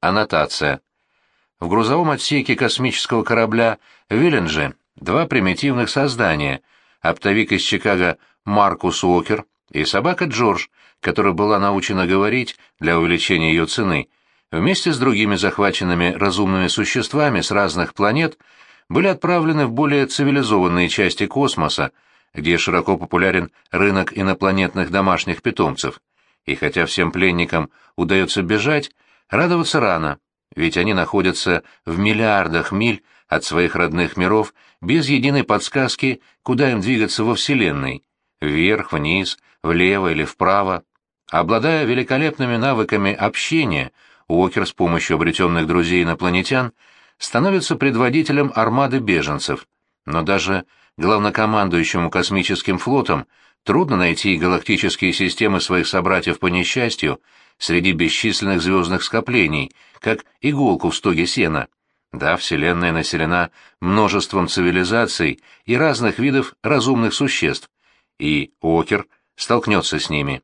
Аннотация. В грузовом отсеке космического корабля «Вилленджи» два примитивных создания — оптовик из Чикаго Маркус Уокер и собака Джордж, которая была научена говорить для увеличения ее цены, вместе с другими захваченными разумными существами с разных планет были отправлены в более цивилизованные части космоса, где широко популярен рынок инопланетных домашних питомцев. И хотя всем пленникам удается бежать, радоваться рано, ведь они находятся в миллиардах миль от своих родных миров без единой подсказки, куда им двигаться во Вселенной — вверх, вниз, влево или вправо. Обладая великолепными навыками общения, Уокер с помощью обретенных друзей-инопланетян становится предводителем армады беженцев. Но даже главнокомандующему космическим флотом трудно найти галактические системы своих собратьев по несчастью среди бесчисленных звездных скоплений, как иголку в стоге сена. Да, Вселенная населена множеством цивилизаций и разных видов разумных существ, и Окер столкнется с ними.